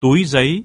túi giấy.